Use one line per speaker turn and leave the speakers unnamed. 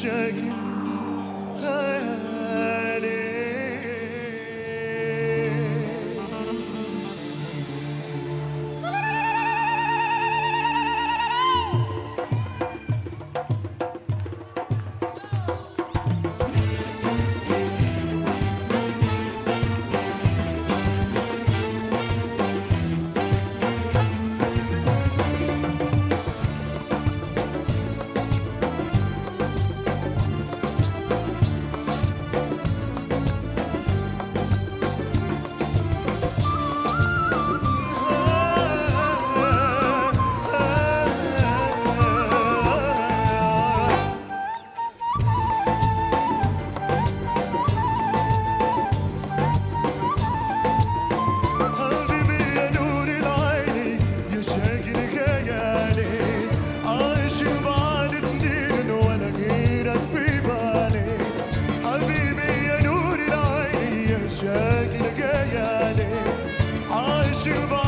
shaking. silver.